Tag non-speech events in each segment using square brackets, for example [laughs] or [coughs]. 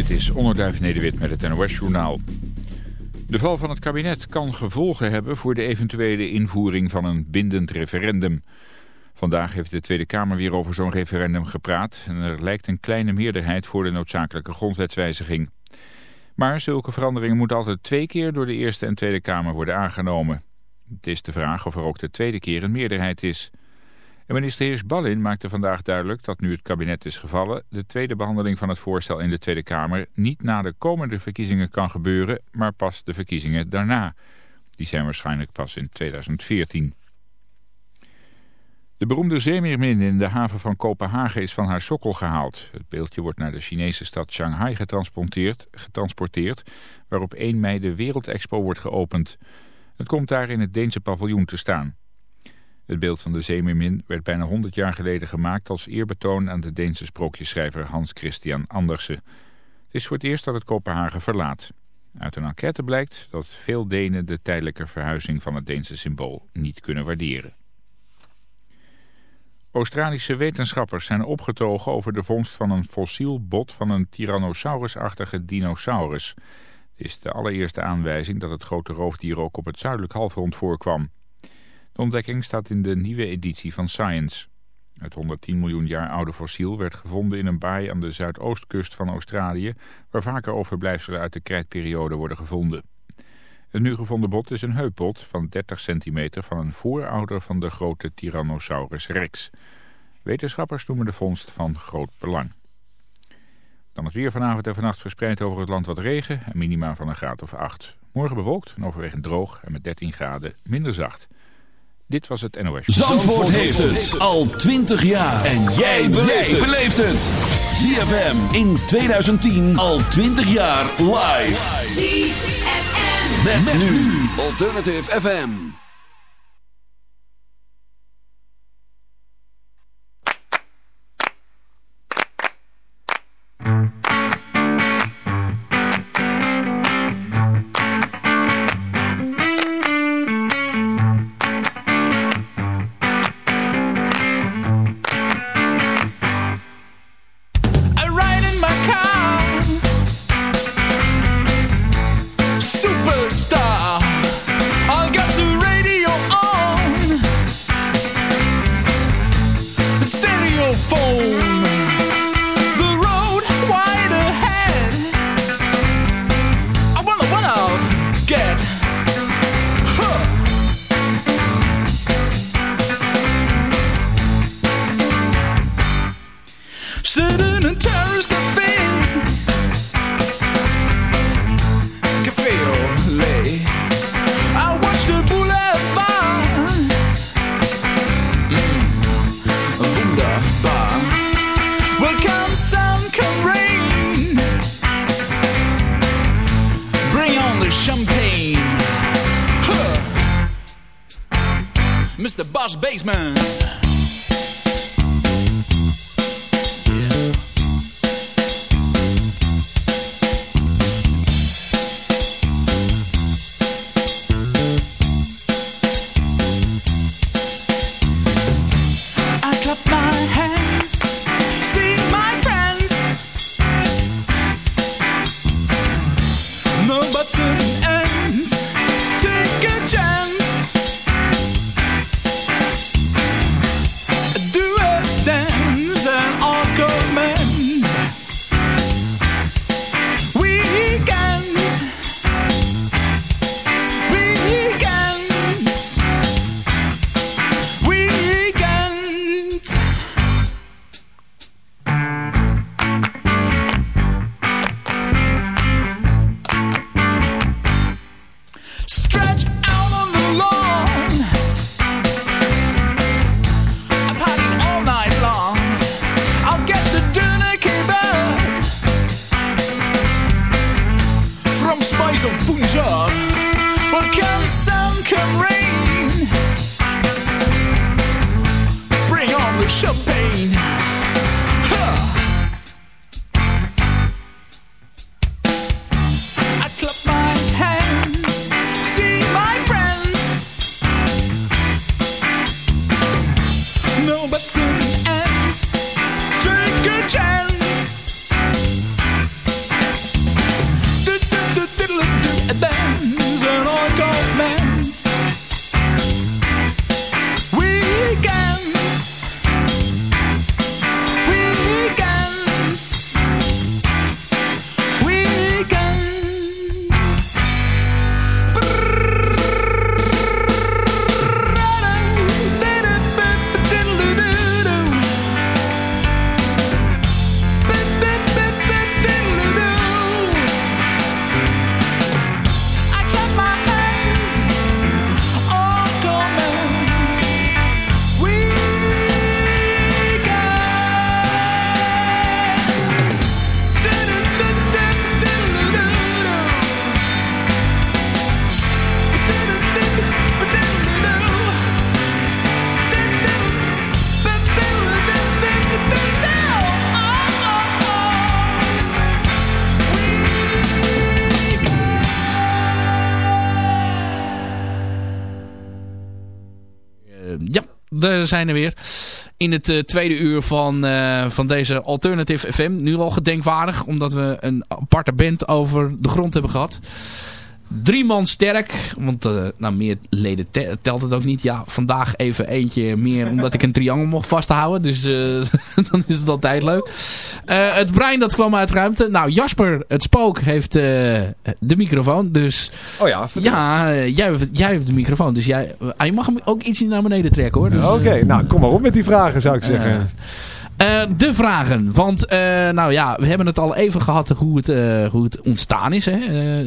Dit is Onderduif Nederwit met het NOS-journaal. De val van het kabinet kan gevolgen hebben voor de eventuele invoering van een bindend referendum. Vandaag heeft de Tweede Kamer weer over zo'n referendum gepraat... en er lijkt een kleine meerderheid voor de noodzakelijke grondwetswijziging. Maar zulke veranderingen moeten altijd twee keer door de Eerste en Tweede Kamer worden aangenomen. Het is de vraag of er ook de tweede keer een meerderheid is... Minister Heers Ballin maakte vandaag duidelijk dat nu het kabinet is gevallen... de tweede behandeling van het voorstel in de Tweede Kamer niet na de komende verkiezingen kan gebeuren... maar pas de verkiezingen daarna. Die zijn waarschijnlijk pas in 2014. De beroemde zeemeermin in de haven van Kopenhagen is van haar sokkel gehaald. Het beeldje wordt naar de Chinese stad Shanghai getransporteerd, getransporteerd waar op 1 mei de Wereldexpo wordt geopend. Het komt daar in het Deense paviljoen te staan. Het beeld van de zeemeermin werd bijna 100 jaar geleden gemaakt als eerbetoon aan de Deense sprookjesschrijver Hans Christian Andersen. Het is voor het eerst dat het Kopenhagen verlaat. Uit een enquête blijkt dat veel Denen de tijdelijke verhuizing van het Deense symbool niet kunnen waarderen. Australische wetenschappers zijn opgetogen over de vondst van een fossiel bot van een Tyrannosaurus-achtige dinosaurus. Het is de allereerste aanwijzing dat het grote roofdier ook op het zuidelijk halfrond voorkwam. De ontdekking staat in de nieuwe editie van Science. Het 110 miljoen jaar oude fossiel werd gevonden in een baai aan de zuidoostkust van Australië... waar vaker overblijfselen uit de krijtperiode worden gevonden. Het nu gevonden bot is een heupbot van 30 centimeter van een voorouder van de grote Tyrannosaurus rex. Wetenschappers noemen de vondst van groot belang. Dan het weer vanavond en vannacht verspreid over het land wat regen en minima van een graad of 8. Morgen bewolkt en overwegend droog en met 13 graden minder zacht. Dit was het NOS. Zandvoort, Zandvoort heeft het al 20 jaar. En jij beleeft het. ZFM in 2010 al 20 jaar live. ZFM. Met, met nu Alternative FM. Zijn er weer. In het tweede uur van, van deze Alternative FM. Nu al gedenkwaardig, omdat we een aparte band over de grond hebben gehad. Drie man sterk. Want uh, nou, meer leden telt het ook niet. Ja, vandaag even eentje meer omdat ik een triangel mocht vasthouden. Dus uh, [laughs] dan is het altijd leuk. Uh, het brein dat kwam uit ruimte. Nou, Jasper, het spook, heeft de microfoon. Dus oh ja, ja jij, jij hebt de microfoon. Dus jij, je mag hem ook iets naar beneden trekken hoor. Dus, Oké, nou kom maar op met die vragen zou ik zeggen. Uh, de vragen. Want uh, nou ja, we hebben het al even gehad hoe het, uh, hoe het ontstaan is. Hè,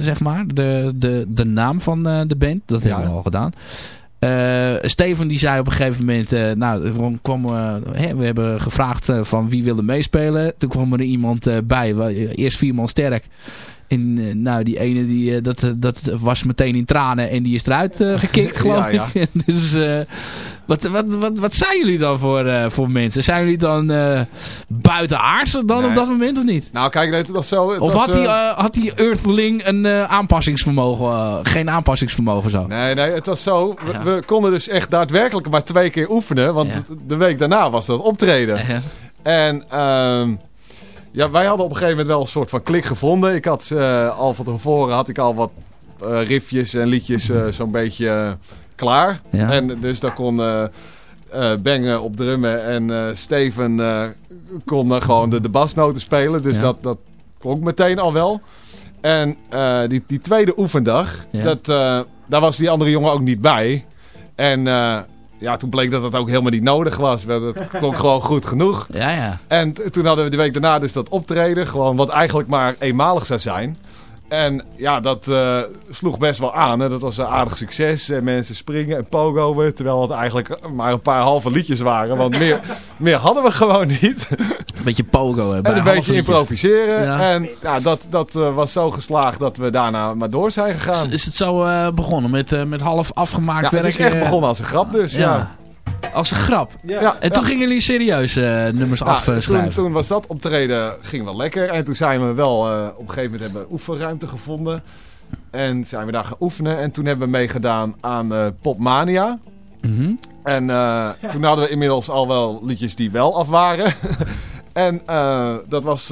zeg maar. De, de, de naam van de band. Dat hebben we al gedaan. Steven die zei op een gegeven moment... nou, kwam, hè, we hebben gevraagd van wie wilde meespelen. Toen kwam er iemand bij. Eerst vier man sterk. En uh, nou, die ene die, uh, dat, dat was meteen in tranen en die is eruit uh, gekikt, [laughs] geloof ja, ik. [laughs] dus wat, wat, wat, wat zijn jullie dan voor, voor mensen? Zijn jullie dan buitenaardse dan nee. op dat moment of niet? Nou, kijk, het was zo... Of was, had, die, had die Earthling een aanpassingsvermogen, geen aanpassingsvermogen zo? Nee, nee, het was zo. We, ja. we, konden dus echt daadwerkelijk maar twee keer oefenen, want de week daarna was dat optreden. En... Ja, wij hadden op een gegeven moment wel een soort van klik gevonden. Ik had uh, al van tevoren had ik al wat uh, riffjes en liedjes uh, zo'n beetje klaar. Ja. En dus daar kon Bengen op drummen en Steven kon gewoon de, de basnoten spelen. Dus ja. dat, dat klonk meteen al wel. En die, die tweede oefendag, ja. dat, daar was die andere jongen ook niet bij. En ja, toen bleek dat dat ook helemaal niet nodig was. Het [laughs] klonk gewoon goed genoeg. Ja, ja. En toen hadden we de week daarna dus dat optreden. Gewoon wat eigenlijk maar eenmalig zou zijn. En ja, dat uh, sloeg best wel aan. Hè. Dat was een aardig succes. En mensen springen en pogoen. Terwijl het eigenlijk maar een paar halve liedjes waren. Want meer, [laughs] meer hadden we gewoon niet. Een beetje pogo. En een beetje improviseren. Ja. En ja, dat, dat uh, was zo geslaagd dat we daarna maar door zijn gegaan. Is, is het zo uh, begonnen met, met half afgemaakt ja, werk? Het is echt begonnen als een grap dus, ja. Als een grap. Ja. En toen gingen jullie serieus uh, nummers ja, afschrijven. Toen, toen, was dat optreden ging wel lekker. En toen zijn we wel uh, op een gegeven moment hebben oefenruimte gevonden. En zijn we daar gaan oefenen. En toen hebben we meegedaan aan uh, Popmania. Mm -hmm. En toen hadden we inmiddels al wel liedjes die wel af waren. [laughs] en dat was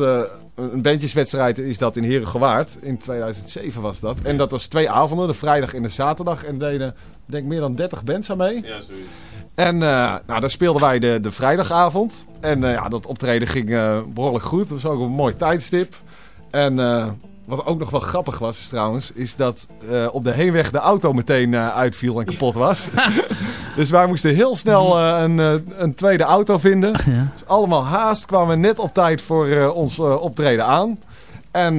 een bandjeswedstrijd is dat in Herengewaard. In 2007 was dat. En dat was twee avonden, de vrijdag en de zaterdag. En deden denk meer dan 30 bands aan mee. Ja, zoiets. En uh, nou, daar speelden wij de, de vrijdagavond. En ja, dat optreden ging behoorlijk goed. Dat was ook een mooi tijdstip. En wat ook nog wel grappig was is, trouwens, is dat op de heenweg de auto meteen uitviel en kapot was. [laughs] dus wij moesten heel snel een, een tweede auto vinden. Ja. Dus allemaal haast kwamen net op tijd voor ons optreden aan. En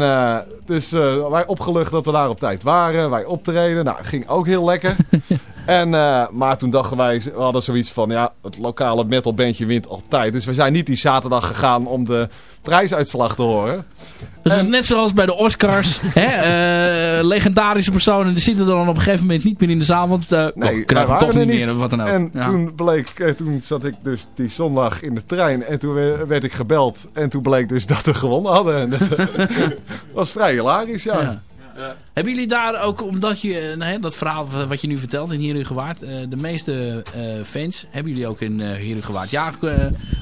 dus wij opgelucht dat we daar op tijd waren. Wij optreden. Nou, ging ook heel lekker. [laughs] en, uh, maar toen dachten wij, we hadden zoiets van, ja, het lokale metalbandje wint altijd. Dus we zijn niet die zaterdag gegaan om de prijsuitslag te horen. Dus en... net zoals bij de Oscars. [laughs] hè, uh, legendarische personen die zitten dan op een gegeven moment niet meer in de zaal. Want uh, nee, oh, krijgen toch niet meer. Wat dan ook. En ja. toen, bleek, toen zat ik dus die zondag in de trein. En toen werd ik gebeld. En toen bleek dus dat we gewonnen hadden. En [laughs] dat was vrij hilarisch, ja. ja. Ja. Hebben jullie daar ook, omdat je, nou, dat verhaal wat je nu vertelt in Hier Gewaard, uh, de meeste uh, fans hebben jullie ook in uh, Hier Gewaard? Ja,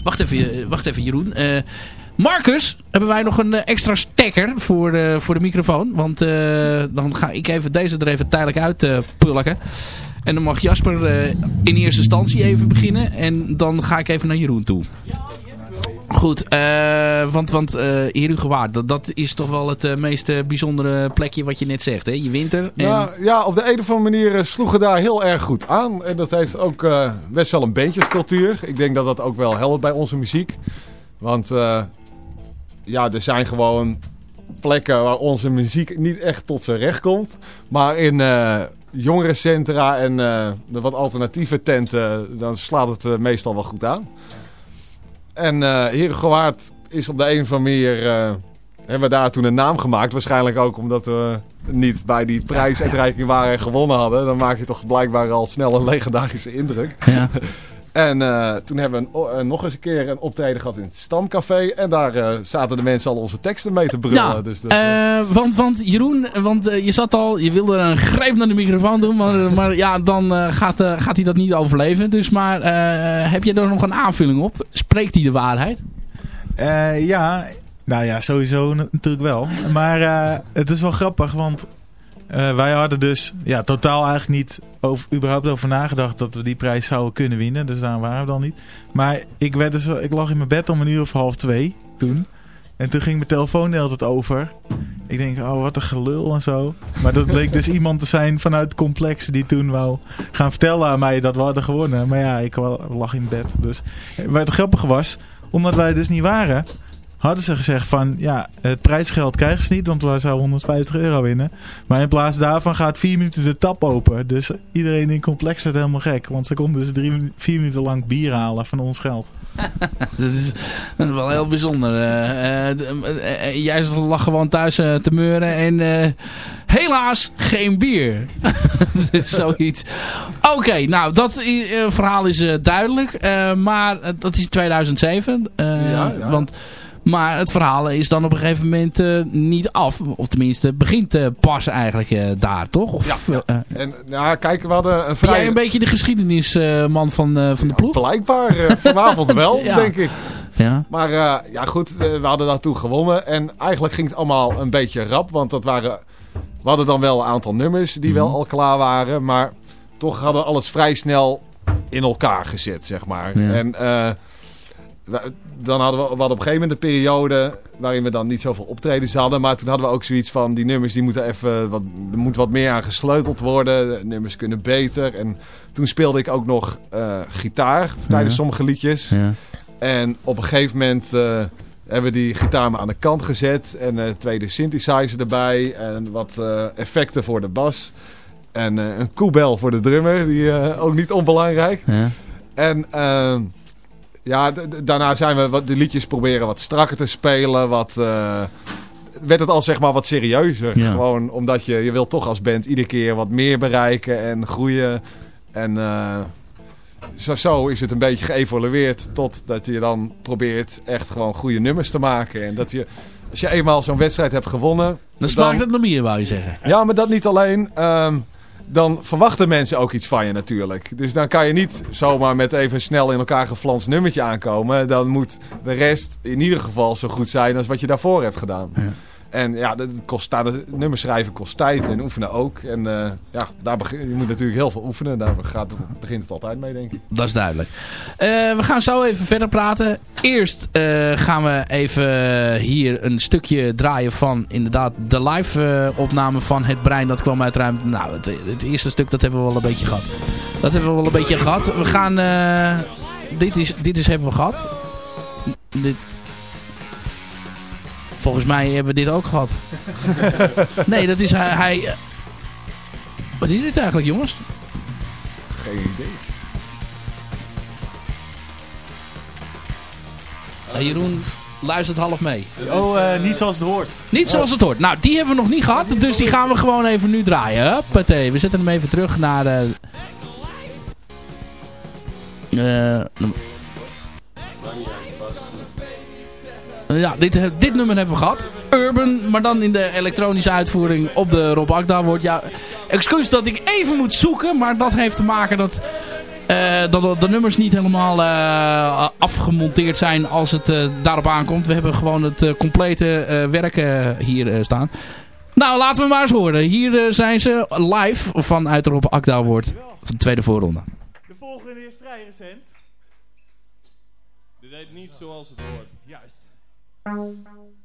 wacht, even, wacht even Jeroen. Marcus, hebben wij nog een extra stekker voor, de, voor de microfoon. Want dan ga ik even deze er even tijdelijk uit pulken. En dan mag Jasper in eerste instantie even beginnen. En dan ga ik even naar Jeroen toe. Goed, uh, want, want uh, dat, dat is toch wel het uh, meest bijzondere plekje wat je net zegt, hè? Je winter. En... Ja, ja, op de een of andere manier sloegen daar heel erg goed aan. En dat heeft ook best wel een bandjescultuur. Ik denk dat dat ook wel helpt bij onze muziek. Want ja, er zijn gewoon plekken waar onze muziek niet echt tot zijn recht komt. Maar in jongerencentra en wat alternatieve tenten, dan slaat het meestal wel goed aan. En uh, Herengewaard is op de een of andere manier... Uh, hebben we daar toen een naam gemaakt. Waarschijnlijk ook omdat we niet bij die prijsuitreiking waren en gewonnen hadden. Dan maak je toch blijkbaar al snel een legendarische indruk. Ja. [laughs] En uh, toen hebben we een, uh, nog eens een keer een optreden gehad in het Stamcafé. En daar uh, zaten de mensen al onze teksten mee te brullen. Ja, dus dat, want, want Jeroen, want, je zat al, je wilde een greep naar de microfoon doen. Maar, maar ja, dan gaat, gaat hij dat niet overleven. Dus maar heb je er nog een aanvulling op? Spreekt hij de waarheid? ja, nou ja, sowieso natuurlijk wel. Maar het is wel grappig, want uh, wij hadden dus ja, totaal eigenlijk niet over, überhaupt over nagedacht dat we die prijs zouden kunnen winnen. Dus daar waren we dan niet. Maar ik, werd dus, ik lag in mijn bed om een uur of half twee toen. En toen ging mijn telefoon de hele over. Ik denk, oh wat een gelul en zo. Maar dat bleek dus iemand te zijn vanuit het complex die toen wou gaan vertellen aan mij dat we hadden gewonnen. Maar ja, ik lag in bed. Dus wat het grappige was, omdat wij dus niet waren, hadden ze gezegd van ja, het prijsgeld krijgen ze niet, want we zouden 150 euro winnen. Maar in plaats daarvan gaat vier minuten de tap open. Dus iedereen in het complex werd helemaal gek, want ze konden dus drie, vier minuten lang bier halen van ons geld. [laughs] dat is wel heel bijzonder. Uh, uh, uh, jij lag gewoon thuis te meuren en helaas geen bier. [laughs] Zoiets. Oké, nou dat verhaal is duidelijk. maar dat is 2007. Ja, ja. Want maar het verhaal is dan op een gegeven moment uh, niet af. Of tenminste, begint uh, pas eigenlijk uh, daar, toch? Of, ja, ja. en nou, kijk, we hadden een vrij... Ben jij een beetje de geschiedenisman van, van de ploeg? Blijkbaar, vanavond [laughs] wel, denk ik. Ja. Maar ja, goed, we hadden daartoe gewonnen. En eigenlijk ging het allemaal een beetje rap. Want dat waren, we hadden dan wel een aantal nummers die wel mhm. al klaar waren. Maar toch hadden we alles vrij snel in elkaar gezet, zeg maar. Ja. En dan hadden we, we hadden op een gegeven moment een periode waarin we dan niet zoveel optredens hadden. Maar toen hadden we ook zoiets van, die nummers die moeten even, wat, er moet wat meer aan gesleuteld worden. De nummers kunnen beter. En toen speelde ik ook nog uh, gitaar tijdens sommige liedjes. Ja. En op een gegeven moment uh, hebben we die gitaar maar aan de kant gezet. En een tweede synthesizer erbij. En wat uh, effecten voor de bas. En een koebel voor de drummer, die ook niet onbelangrijk. Ja. En ehm, ja, daarna zijn we wat, de liedjes proberen wat strakker te spelen. Wat, uh, werd het al zeg maar wat serieuzer. Gewoon omdat je, je wilt toch als band iedere keer wat meer bereiken en groeien. En uh, zo, zo is het een beetje geëvolueerd totdat je dan probeert echt gewoon goede nummers te maken. En dat je, als je eenmaal zo'n wedstrijd hebt gewonnen... Dan smaakt het nog meer, wou je zeggen. Ja, maar dat niet alleen. Um, dan verwachten mensen ook iets van je natuurlijk. Dus dan kan je niet zomaar met even snel in elkaar geflanst nummertje aankomen. Dan moet de rest in ieder geval zo goed zijn als wat je daarvoor hebt gedaan. En ja, dat kost, dat nummers schrijven kost tijd en oefenen ook. En uh, ja, daar begin, je moet natuurlijk heel veel oefenen. Daar gaat begint het altijd mee, denk ik. Dat is duidelijk. Uh, we gaan zo even verder praten. Eerst uh, gaan we even hier een stukje draaien van inderdaad de live opname van Het Brein. Dat kwam uit ruimte. Nou, het, het, eerste stuk dat hebben we wel een beetje gehad. Dat hebben we wel een beetje gehad. We gaan... dit, is, dit is hebben we gehad. Dit, Volgens mij hebben we dit ook gehad. [laughs] nee, dat is hij... hij eh, wat is dit eigenlijk, jongens? Geen idee. Uh, Jeroen luistert half mee. Oh, uh, niet zoals het hoort. Niet zoals het hoort. Nou, die hebben we nog niet gehad. Dus die gaan we gewoon even nu draaien. Huppatee. We zetten hem even terug naar... Uh, ja, dit, dit nummer hebben we gehad. Urban, maar dan in de elektronische uitvoering op de Rob Akda wordt. Ja, excuus dat ik even moet zoeken, maar dat heeft te maken dat... Uh, dat de nummers niet helemaal uh, afgemonteerd zijn als het uh, daarop aankomt. We hebben gewoon het complete werk hier staan. Nou, laten we maar eens horen. Hier zijn ze live vanuit Rob Akda wordt van de tweede voorronde. De volgende is vrij recent. Dit heet niet zoals het hoort. Juist. Okay.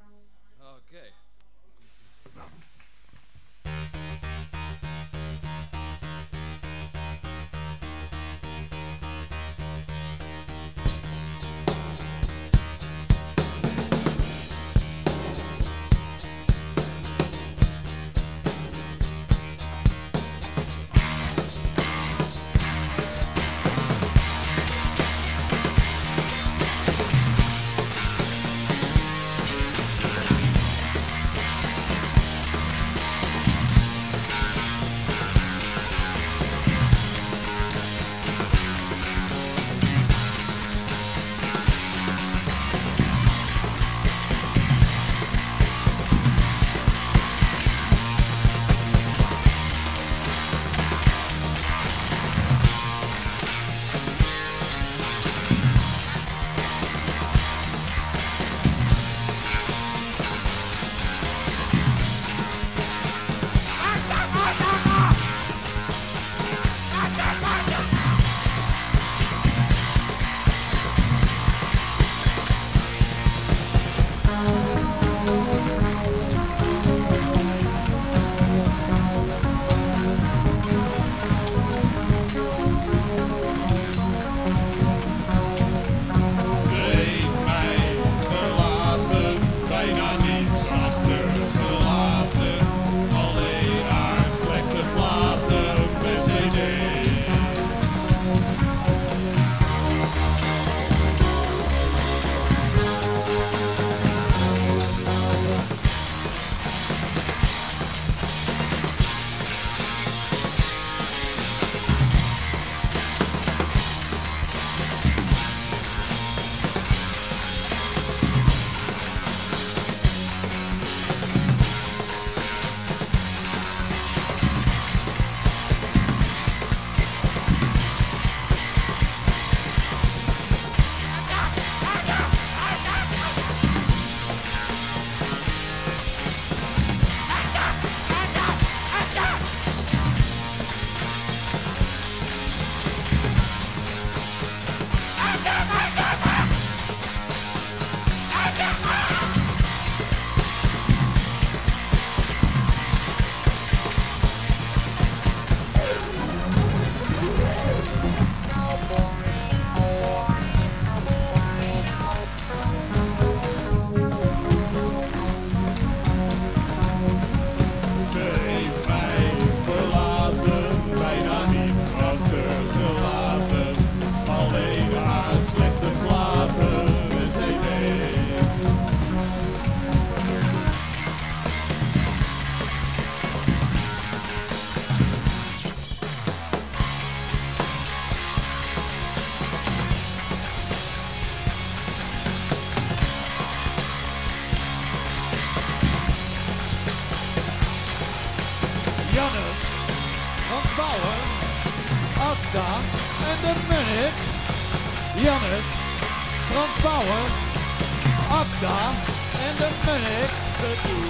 could do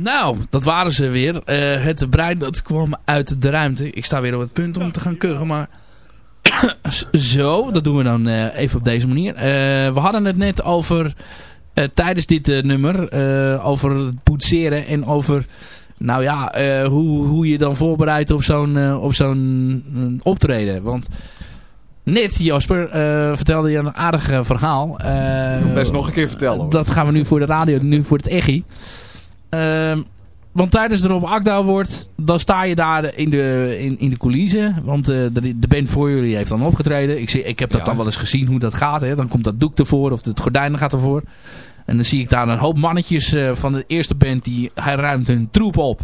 Nou, dat waren ze weer. Eh, het brein dat kwam uit de ruimte. Ik sta weer op het punt om te gaan kuchen, maar... [coughs] Zo, dat doen we dan eh, even op deze manier. Eh, we hadden het net over, tijdens dit nummer, over het poetseren en over... Nou ja, hoe, hoe je dan voorbereidt op zo'n op zo'n optreden. Want net, Jasper, vertelde je een aardig verhaal. Best nog een keer vertellen. Hoor. Dat gaan we nu voor de radio, nu voor het echi. Ehm, want tijdens de Rob Akda wordt, dan sta je daar in de, in, in de coulissen. Want uh, de, de band voor jullie heeft dan opgetreden. Ik, zie, ik heb dat dan wel eens gezien hoe dat gaat. Hè. Dan komt dat doek ervoor of het gordijn gaat ervoor. En dan zie ik daar een hoop mannetjes uh, van de eerste band. Die, hij ruimt hun troep op.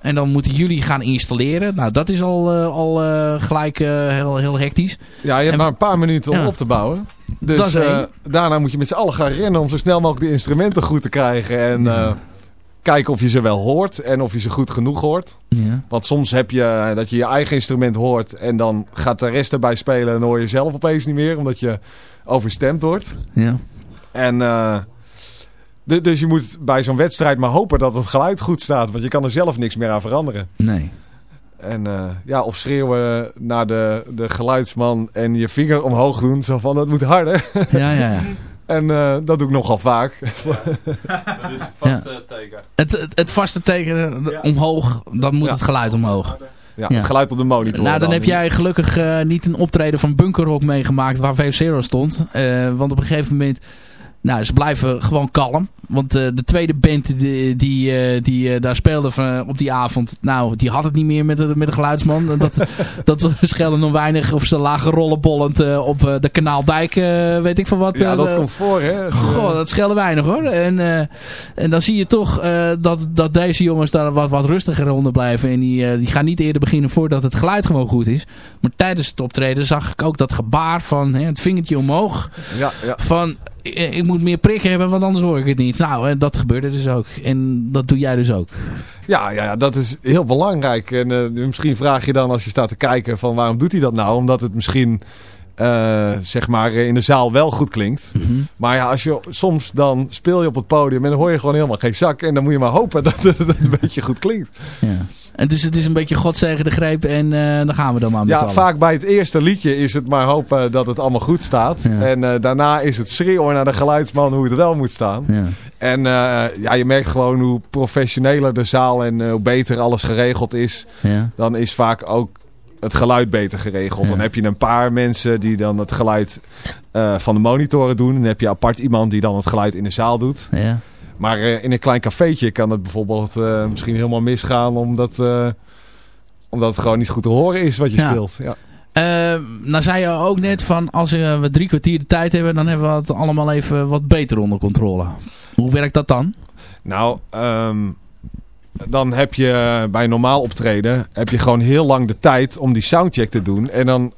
En dan moeten jullie gaan installeren. Nou, dat is al, uh, al gelijk heel, heel hectisch. Ja, je hebt en, maar een paar minuten om ja. op te bouwen. Dus daarna moet je met z'n allen gaan rennen om zo snel mogelijk de instrumenten goed te krijgen. En... Ja kijken of je ze wel hoort en of je ze goed genoeg hoort. Ja. Want soms heb je dat je je eigen instrument hoort en dan gaat de rest erbij spelen en hoor je zelf opeens niet meer, omdat je overstemd wordt. Ja. En uh, dus je moet bij zo'n wedstrijd maar hopen dat het geluid goed staat, want je kan er zelf niks meer aan veranderen. Nee. En uh, ja, of schreeuwen naar de, de geluidsman en je vinger omhoog doen, zo van het moet harder. Ja, ja, ja. [laughs] En uh, dat doe ik nogal vaak. [laughs] dat is het vaste ja. teken. Het, het, het, vaste teken ja. omhoog, dan moet ja. het geluid omhoog. Ja, het geluid op de monitor. Nou, dan, dan heb jij gelukkig uh, niet een optreden van Bunkerrock meegemaakt waar v Zero stond. Uh, want op een gegeven moment nou, ze blijven gewoon kalm. Want uh, de tweede band die, die, uh, die uh, daar speelde van, op die avond... Nou, die had het niet meer met de, met de geluidsman. [laughs] dat, dat schelde nog weinig. Of ze lagen rollenbollend op de Kanaaldijk. weet ik van wat. Ja, dat komt voor, hè. Goh, dat schelde weinig, hoor. En, en dan zie je toch dat, dat deze jongens daar wat, wat rustiger onder blijven. En die, die gaan niet eerder beginnen voordat het geluid gewoon goed is. Maar tijdens het optreden zag ik ook dat gebaar van hè, het vingertje omhoog. Ja, ja. Van ik moet meer prikken hebben, want anders hoor ik het niet. Nou, en dat gebeurde dus ook. En dat doe jij dus ook. Ja, ja, ja dat is heel belangrijk. En uh, misschien vraag je dan als je staat te kijken van waarom doet hij dat nou? Omdat het misschien... Uh, zeg maar in de zaal wel goed klinkt. Mm -hmm. Maar ja, als je soms dan speel je op het podium en dan hoor je gewoon helemaal geen zak. En dan moet je maar hopen dat [laughs] het, dat het een beetje goed klinkt. Ja. En dus het is een beetje godzegen de greep en uh, dan gaan we dan maar met Ja, vaak bij het eerste liedje is het maar hopen dat het allemaal goed staat. Ja. En uh, daarna is het schreeuwen naar de geluidsman hoe het wel moet staan. Ja. En uh, ja, je merkt gewoon hoe professioneler de zaal en hoe beter alles geregeld is. Ja. Dan is vaak ook het geluid beter geregeld. Dan heb je een paar mensen die dan het geluid van de monitoren doen. Dan heb je apart iemand die dan het geluid in de zaal doet. Ja. Maar uh, in een klein cafeetje kan het bijvoorbeeld uh, misschien helemaal misgaan omdat, uh, omdat het gewoon niet goed te horen is wat je ja. speelt. Ja. nou zei je ook net van als we drie kwartier de tijd hebben dan hebben we het allemaal even wat beter onder controle. Hoe werkt dat dan? Nou, um, dan heb je bij normaal optreden heb je gewoon heel lang de tijd om die soundcheck te doen. En dan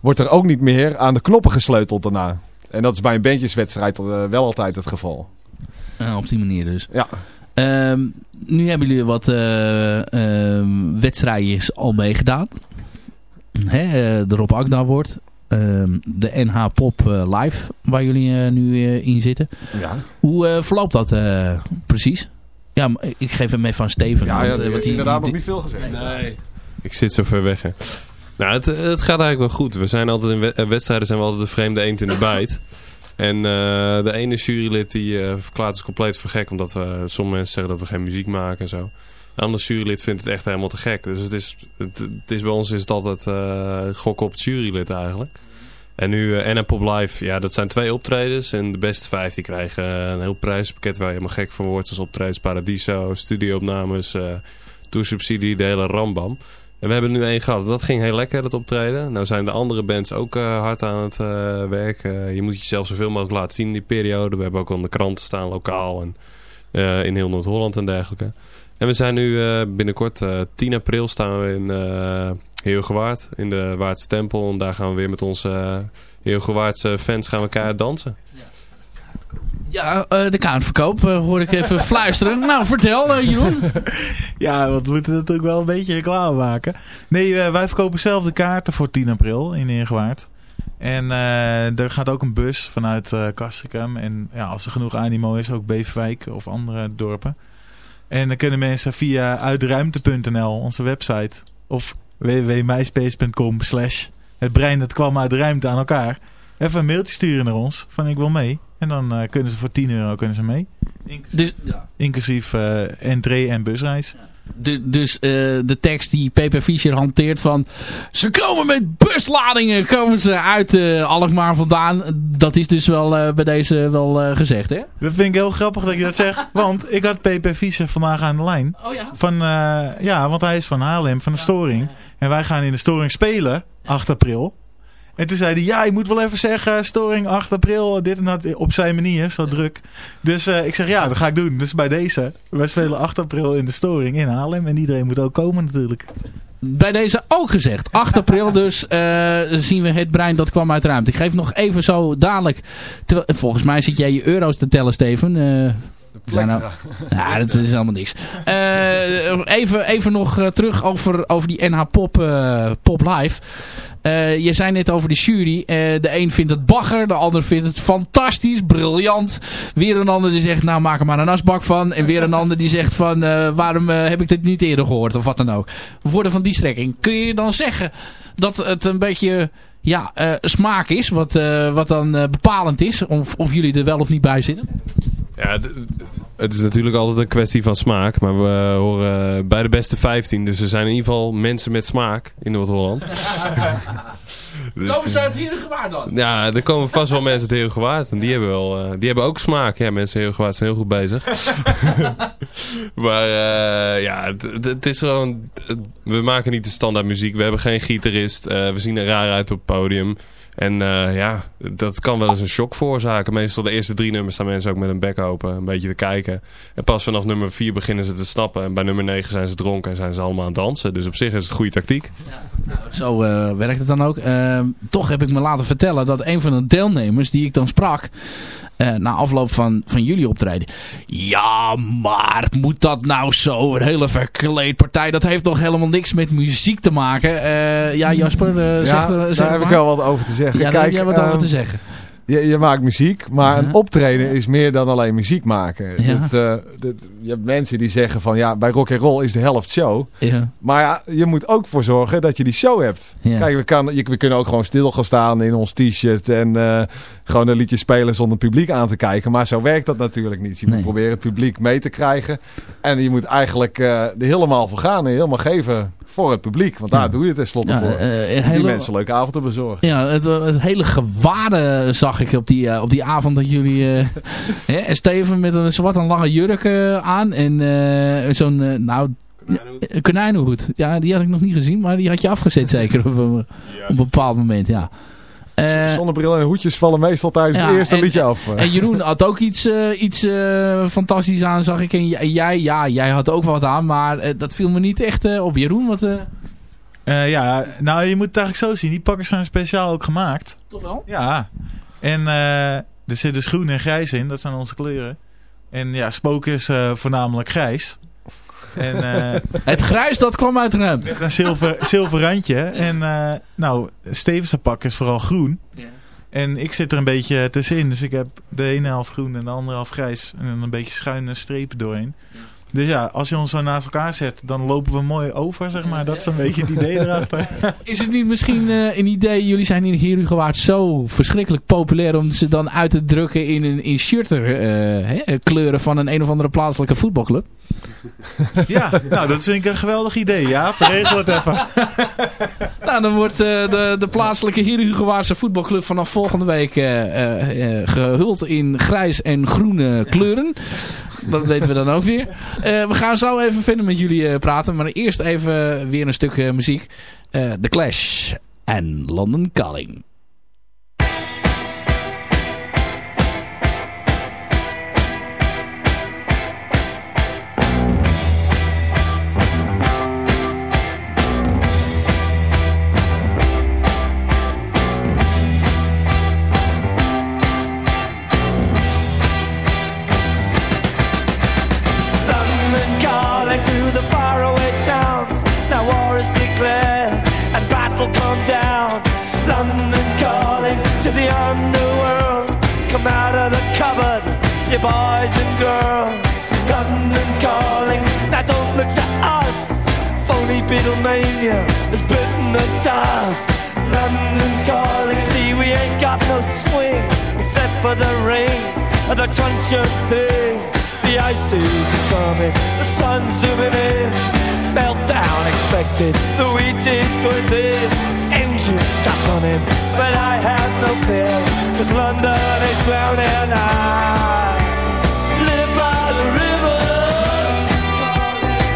wordt er ook niet meer aan de knoppen gesleuteld daarna. En dat is bij een bandjeswedstrijd wel altijd het geval. op die manier dus. Ja. Ehm, nu hebben jullie wat uh, wedstrijdjes al meegedaan. Hè, de Rob Agda wordt. Ehm, de NH Pop Live, waar jullie nu in zitten. Ja. Hoe verloopt dat precies? Ja, ik geef hem even van Steven. Ja, want, ja, want die, inderdaad nog niet veel gezegd. Nee, ik zit zo ver weg. Hè. Nou, het, het gaat eigenlijk wel goed. We zijn altijd in wedstrijden zijn we altijd de vreemde eend in de bijt. En uh, de ene jurylid die verklaart ons compleet voor gek. Omdat we, sommige mensen zeggen dat we geen muziek maken en zo. Een ander jurylid vindt het echt helemaal te gek. Dus het is, het, is bij ons is het altijd gok op het jurylid eigenlijk. En nu uh, Pop Live, ja, dat zijn twee optredens. En de beste vijf die krijgen een heel prijspakket waar je helemaal gek van wordt. Zoals optredens Paradiso, studioopnames, toesubsidie, de hele rambam. En we hebben nu één gehad. Dat ging heel lekker, dat optreden. Nou zijn de andere bands ook uh, hard aan het uh, werken. je moet jezelf zoveel mogelijk laten zien in die periode. We hebben ook al in de kranten staan, lokaal. En in heel Noord-Holland en dergelijke. En we zijn nu binnenkort, 10 april, staan we in Heel Gewaard. In de Waardse Tempel. En daar gaan we weer met onze Heel Gewaardse fans gaan we elkaar dansen. Ja. Uh, de kaartverkoop uh, hoor ik even [laughs] fluisteren. Nou, vertel uh, Jeroen. [laughs] ja, we moeten natuurlijk wel een beetje reclame maken. Nee, wij verkopen zelf de kaarten voor 10 april in Eergewaard. En er gaat ook een bus vanuit uh, Kastrikum. En ja, als er genoeg animo is, ook Beverwijk of andere dorpen. En dan kunnen mensen via uitruimte.nl, onze website, of www.myspace.com slash het brein dat kwam uit de ruimte aan elkaar. Even een mailtje sturen naar ons van ik wil mee. En dan uh, kunnen ze voor 10 euro kunnen ze mee. Inclusief, dus, ja. inclusief uh, entree en busreis. De, dus uh, de tekst die Pepe Fischer hanteert van... Ze komen met busladingen, komen ze uit Alkmaar vandaan. Dat is dus wel bij deze wel gezegd, hè? Dat vind ik heel grappig dat je dat zegt. [laughs] Want ik had Pepe Fischer vandaag aan de lijn. Oh ja? Van, ja, want hij is van Haarlem, van de Storing. En wij gaan in de Storing spelen, 8 april. En toen zei hij, ja, je moet wel even zeggen, storing 8 april, dit en dat, op zijn manier, zo druk. Dus uh, ik zeg, ja, dat ga ik doen. Dus bij deze, wij spelen 8 april in de storing in Haarlem en iedereen moet ook komen natuurlijk. Bij deze ook gezegd. 8 april dus uh, zien we het brein dat kwam uit de ruimte. Ik geef nog even zo dadelijk, volgens mij zit jij je euro's te tellen Steven. Uh, zijn nou, ja, dat is allemaal niks. Uh, even, even nog terug over, over die NH Pop, uh, Pop Live. Uh, je zei net over de jury. De een vindt het bagger, de ander vindt het fantastisch, briljant. Weer een ander die zegt, nou maak er maar een asbak van. En weer een ander die zegt van, waarom heb ik dit niet eerder gehoord of wat dan ook. Woorden van die strekking. Kun je dan zeggen dat het een beetje ja, smaak is, wat, wat dan bepalend is? Of, of jullie er wel of niet bij zitten? Ja, het is natuurlijk altijd een kwestie van smaak. Maar we horen bij de beste 15. Dus er zijn in ieder geval mensen met smaak in Noord-Holland. [laughs] dus, komen ze uit Herengewaard dan? Ja, er komen vast wel mensen uit Herengewaard. En die hebben, wel, uh, die hebben ook smaak. Ja, mensen in Herengewaard zijn heel goed bezig. [laughs] maar uh, ja, het is gewoon... We maken niet de standaard muziek. We hebben geen gitarist. Uh, we zien er raar uit op het podium. En uh, ja, dat kan wel eens een shock veroorzaken. Meestal de eerste drie nummers staan mensen ook met een bek open. Een beetje te kijken. En pas vanaf nummer vier beginnen ze te snappen. En bij nummer negen zijn ze dronken en zijn ze allemaal aan het dansen. Dus op zich is het goede tactiek. Ja, nou, zo uh, werkt het dan ook. Uh, toch heb ik me laten vertellen dat een van de deelnemers die ik dan sprak... Uh, na afloop van, van jullie optreden. Ja, maar moet dat nou zo? Een hele verkleedpartij. Dat heeft toch helemaal niks met muziek te maken. Uh, ja, Jasper, uh, ja, zeg, daar heb ik wel wat over te zeggen. Ja, daar heb jij wat over te ehm, zeggen je, je, maakt muziek, maar een optreden is meer dan alleen muziek maken. Ja. Dat, uh, je hebt mensen die zeggen van ja, bij rock and roll is de helft show. Ja. Maar ja, je moet ook voor zorgen dat je die show hebt. Kijk, we, kan, we kunnen ook gewoon stil gaan staan in ons t-shirt en uh, gewoon een liedje spelen zonder publiek aan te kijken. Maar zo werkt dat natuurlijk niet. Je moet proberen het publiek mee te krijgen. En je moet eigenlijk uh, er helemaal voor gaan en helemaal geven voor het publiek. Want daar doe je het tenslotte ja, voor. Uh, die mensen een leuke avond te bezorgen. Ja, het, het hele gewaarde zag ik op die, uh, op die avond dat jullie... Uh, [laughs] hè, Steven met een zwart en lange jurk aan. En zo'n... nou, Konijnenhoed. Konijnenhoed. Ja, die had ik nog niet gezien, maar die had je afgezet zeker op, op een bepaald moment, ja. Uh, Zonnebril en hoedjes vallen meestal tijdens het eerste liedje af. En Jeroen had ook iets, uh, iets uh, fantastisch aan, zag ik. En jij, ja, jij had ook wat aan, maar dat viel me niet echt op. Jeroen, wat... Uh, ja, nou je moet het eigenlijk zo zien. Die pakkers zijn speciaal ook gemaakt. Toch wel? Ja. En uh, er zitten dus groen en grijs in. Dat zijn onze kleuren. En ja, spook is uh, voornamelijk grijs. En, het grijs dat kwam uit de ruimte. Met een zilver, zilver randje. En nou, Stevens pak is vooral groen. Ja. En ik zit er een beetje tussenin. Dus ik heb de ene helft groen en de andere helft grijs. En dan een beetje schuine strepen doorheen. Dus ja, als je ons zo naast elkaar zet, dan lopen we mooi over, zeg maar. Dat is een beetje het idee erachter. [laughs] Is het niet misschien uh, een idee, jullie zijn in Herugewaard zo verschrikkelijk populair om ze dan uit te drukken in een in shirter uh, kleuren van een een of andere plaatselijke voetbalclub? [laughs] Ja, nou dat vind ik een geweldig idee. Ja, regel het even. [laughs] nou, dan wordt uh, de, de plaatselijke Herugewaardse voetbalclub vanaf volgende week gehuld in grijs en groene kleuren. Dat weten we dan ook weer. Uh, we gaan zo even verder met jullie uh, praten. Maar eerst even weer een stuk uh, muziek. The Clash en London Calling. boys and girls. London calling, now don't look to us. Phony Beatlemania has bitten the dust. London calling, see we ain't got no swing except for the rain and the crunch thing. The ice is coming, the sun's zooming in. Meltdown expected, the wheat is going thin. Engines stop running, but I have no fear, cause London is drowning. I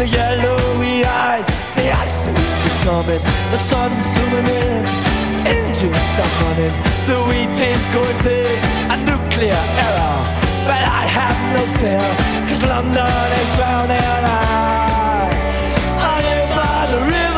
the yellowy eyes. The ice is coming, the sun's zooming in. Engines stop running, the wheat is going thick A nuclear error, but I have no fear Cause London is drowning. I, I live by the river.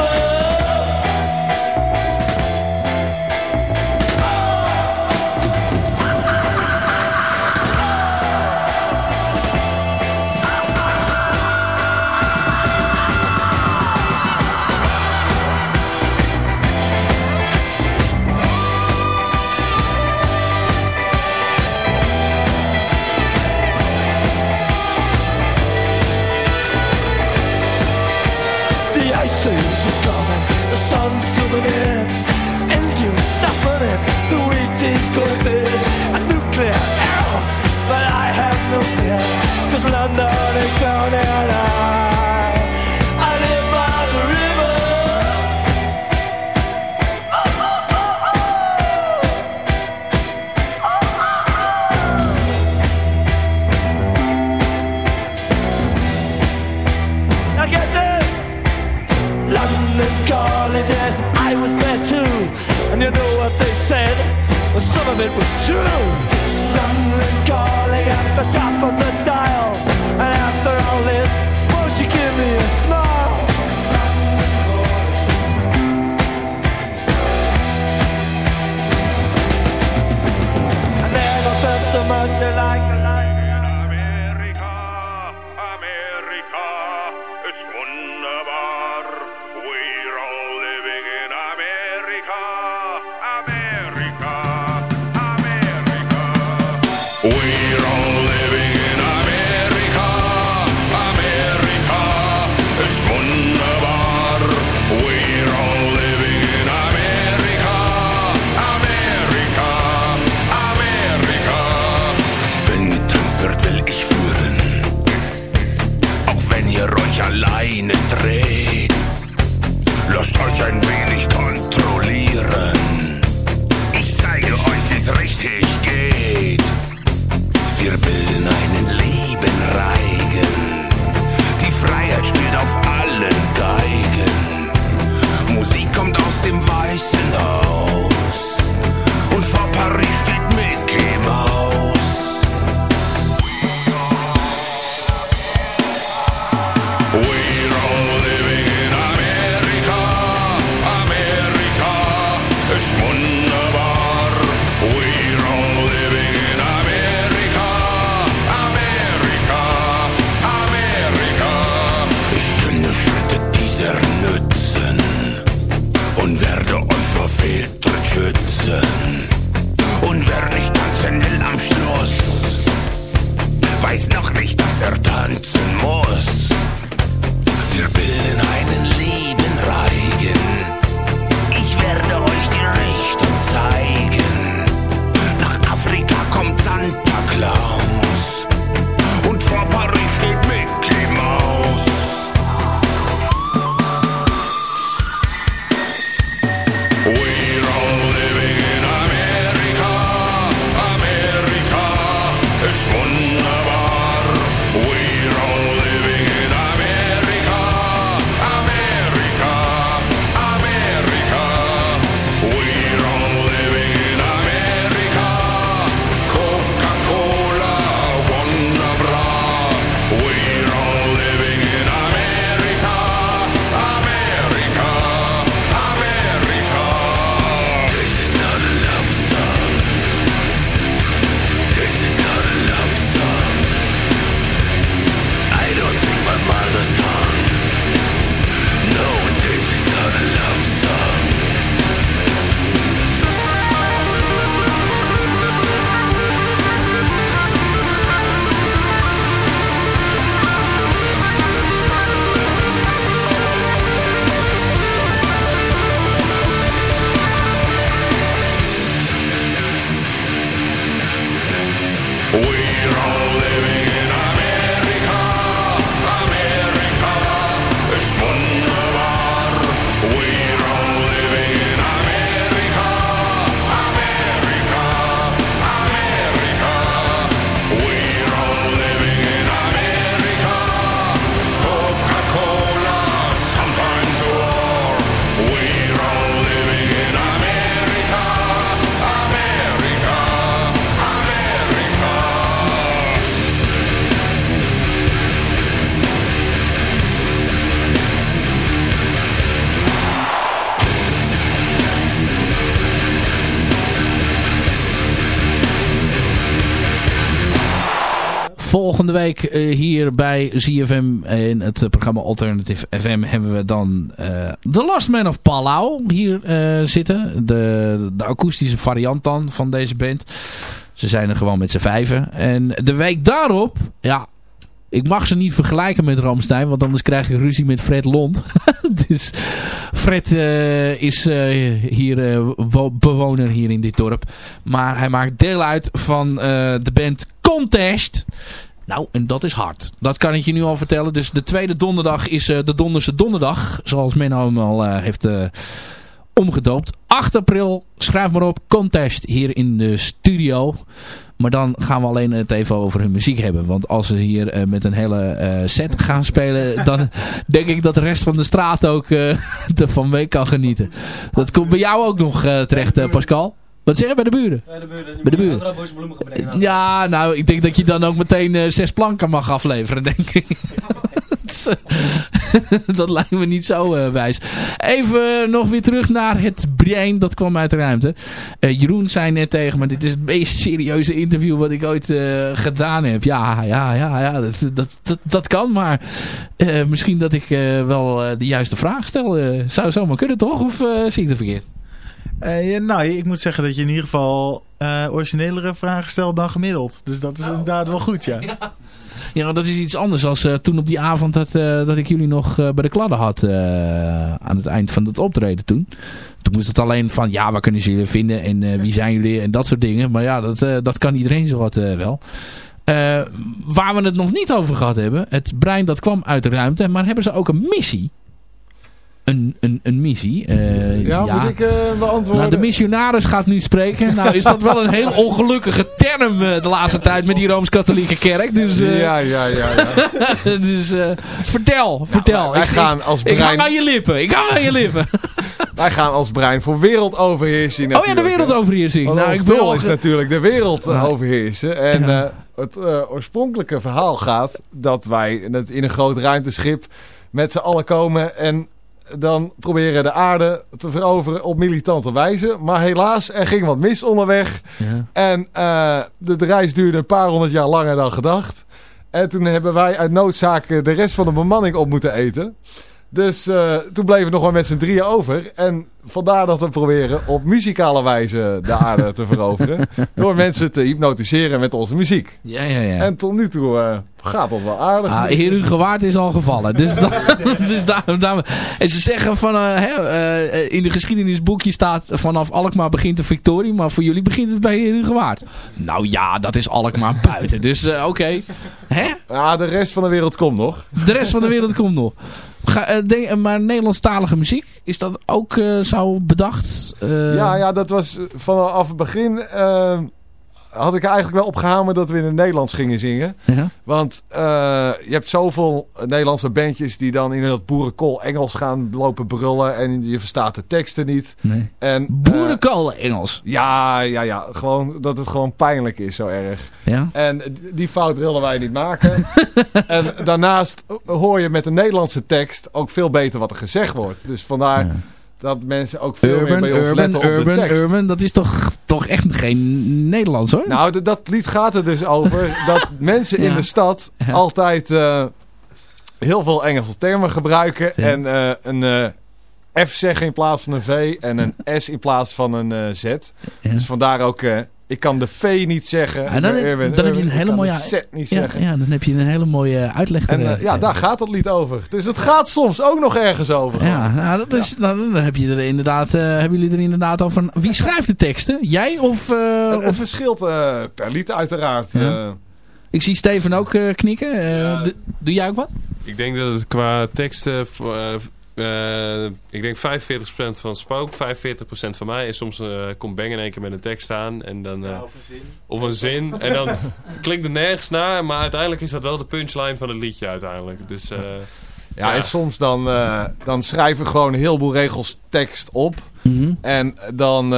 Volgende week eh, hier bij ZFM in het eh, programma Alternative FM hebben we dan eh The Last Man of Palau hier zitten. De, de akoestische variant dan van deze band. Ze zijn er gewoon met z'n vijven. En de week daarop, ja, ik mag ze niet vergelijken met Ramstein, want anders krijg ik ruzie met Fred Lond. [laughs] dus Fred is hier wo- bewoner hier in dit dorp. Maar hij maakt deel uit van de band Contest. Nou, en dat is hard. Dat kan ik je nu al vertellen. Dus de tweede donderdag is eh, de Donderse Donderdag. Zoals Menno hem al eh, heeft eh, omgedoopt. 8 april, schrijf maar op, Contest hier in de studio. Maar dan gaan we alleen het even over hun muziek hebben. Want als ze hier met een hele set gaan spelen... [laughs] dan denk ik dat de rest van de straat ook eh [laughs] ervan mee kan genieten. Dat komt bij jou ook nog terecht, Pascal. Wat zeg je bij de buren? Bij de buren. Bij de buren. Ja, nou, ik denk dat je dan ook meteen eh, zes planken mag afleveren, denk ik. [laughs] [laughs] [laughs] dat lijkt me niet zo eh, wijs. Even nog weer terug naar het brein. Dat kwam uit de ruimte. Eh, Jeroen zei net tegen me, dit is het meest serieuze interview wat ik ooit eh, gedaan heb. Ja, ja, ja, ja dat, dat, dat, dat kan. Maar eh, misschien dat ik eh, wel eh, de juiste vraag stel. Eh, zou zomaar kunnen, toch? Of eh, zie ik het verkeerd? Eh, ja, nou, ik moet zeggen dat je in ieder geval eh, originelere vragen stelt dan gemiddeld. Dus dat is inderdaad wel goed, [laughs] ja. Ja, dat is iets anders als eh, toen op die avond dat, dat ik jullie nog bij de kladden had. aan het eind van het optreden toen. Toen moest het alleen van, ja, waar kunnen ze jullie vinden en wie zijn jullie en dat soort dingen. Maar ja, dat, dat kan iedereen zo wat wel. Waar we het nog niet over gehad hebben. Het brein dat kwam uit de ruimte. Maar hebben ze ook een missie? Een, een, een missie. Eh, Ja, moet ik eh, beantwoorden? nou, de missionaris gaat nu spreken. [laughs] Nou is dat wel een heel ongelukkige term eh, de laatste tijd met die Rooms-Katholieke kerk. Dus, ja, ja, ja. ja. [laughs] dus vertel, vertel. wij ik, gaan als ik, ik brein- hang aan je lippen. Ik hang aan je lippen. [laughs] Wij gaan als brein voor wereldoverheersing Oh ja, de wereldoverheersing. Want Nou, ik ben doel al is natuurlijk de wereld overheersen. En Ja. het oorspronkelijke verhaal gaat dat wij in- in een groot ruimteschip met z'n allen komen en dan proberen de aarde te veroveren op militante wijze. Maar helaas, er ging wat mis onderweg. Ja. En eh, de, de reis duurde een paar honderd jaar langer dan gedacht. En toen hebben wij uit noodzaak eh, de rest van de bemanning op moeten eten. Dus uh, toen bleven we nog maar met z'n drieën over. En vandaar dat we proberen op muzikale wijze de aarde te veroveren. [laughs] Door mensen te hypnotiseren met onze muziek. Ja, ja, ja. En tot nu toe uh, gaat dat wel aardig. Ah, Heer Hugo Waard is al gevallen. Dus, da [laughs] [laughs] dus daar, daar, en ze zeggen van, uh, hè, in de geschiedenisboekje staat vanaf Alkmaar begint de victorie. Maar voor jullie begint het bij Heer Hugo Waard. Nou ja, dat is Alkmaar buiten. Dus oké. Okay. Hè? Ja, de rest van de wereld komt nog. De rest van de wereld komt nog. Ga, uh, denk, maar Nederlandstalige muziek, is dat ook uh, zo bedacht? Ja, ja, dat was vanaf het begin had ik eigenlijk wel opgehamerd dat we in het Nederlands gingen zingen. Ja. Want uh, je hebt zoveel Nederlandse bandjes die dan in het boerenkool Engels gaan lopen brullen. En je verstaat de teksten niet. Nee. En, boerenkool Engels? Ja, ja, ja. Gewoon dat het gewoon pijnlijk is zo erg. Ja. En die fout willen wij niet maken. [laughs] en daarnaast hoor je met de Nederlandse tekst ook veel beter wat er gezegd wordt. Dus vandaar... Ja dat mensen ook veel urban, meer bij ons urban, letten urban, op de tekst. Urban, dat is toch, toch echt geen Nederlands hoor? Nou, dat lied gaat er dus over [laughs] dat mensen ja. in de stad altijd uh, heel veel Engelse termen gebruiken. Ja. En uh, een uh, F zeggen in plaats van een V en een S in plaats van een Z. Dus vandaar ook ik kan de V niet zeggen. En dan, Urban, dan heb je een hele mooie Z niet ja, zeggen. Ja, dan heb je een hele mooie uitleg. En uh, ja, daar gaat het lied over. Dus het gaat soms ook nog ergens over. Ja, nou, dat is, nou, dan heb je er inderdaad, uh, hebben jullie er inderdaad over. Wie schrijft de teksten? Jij of... Uh, het, het verschilt per lied uiteraard. Ja. Ik zie Steven ook knikken. Ja. Doe jij ook wat? Ik denk dat het qua teksten uh, ik denk 45% van Spook, 45% van mij. En soms uh, komt Bang in één keer met een tekst aan. En dan, uh, ja, of een zin. Of een zin. [laughs] en dan klinkt het nergens naar. Maar uiteindelijk is dat wel de punchline van het liedje uiteindelijk. Dus, ja, ja, en soms dan, dan schrijven we gewoon een heleboel regels tekst op. Mm -hmm. En dan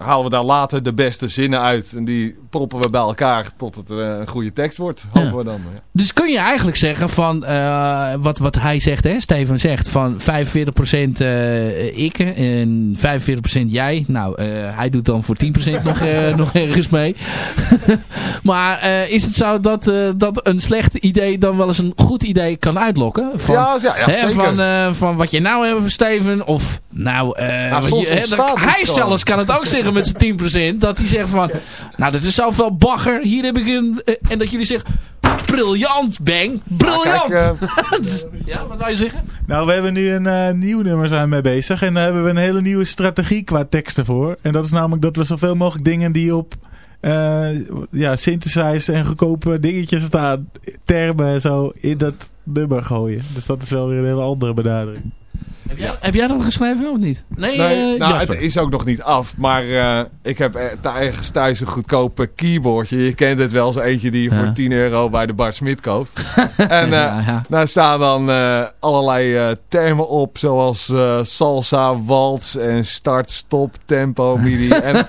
halen we daar later de beste zinnen uit. En die proppen we bij elkaar tot het uh, een goede tekst wordt. Hopen ja. we dan. Ja. Dus kun je eigenlijk zeggen van uh, wat, wat hij zegt, hè, Steven zegt, van 45% uh, ik en 45% jij. Nou, hij doet dan voor 10% [laughs] nog, nog ergens mee. [laughs] maar is het zo dat, dat een slecht idee dan wel eens een goed idee kan uitlokken? Van, ja, ja, ja hè, zeker. Van, van wat je nou hebt, Steven. Of nou, nou wat je, hè, hij zelfs kan het ook [laughs] zeggen met zijn 10%. Dat hij zegt van, nou dat is zoveel bagger. Hier heb ik een... Uh, en dat jullie zeggen, briljant Bang. Briljant. Ja, kijk, uh, [laughs] ja, wat zou je zeggen? Nou, we hebben nu een uh, nieuw nummer zijn mee bezig. En daar hebben we een hele nieuwe strategie qua teksten voor. En dat is namelijk dat we zoveel mogelijk dingen die op... Uh, ja, synthesized en goedkope dingetjes staan, termen zo in dat nummer gooien. Dus dat is wel weer een hele andere benadering. Heb jij, heb jij, dat geschreven of niet? Nee, nee uh, nou, het is ook nog niet af. Maar uh, ik heb ergens thuis een goedkope keyboardje. Je kent het wel, zo eentje die je ja. voor 10 euro bij de Bar Smit koopt. [laughs] en uh, ja, ja. daar staan dan allerlei termen op. Zoals salsa, wals en start, stop, tempo, midi. [laughs] en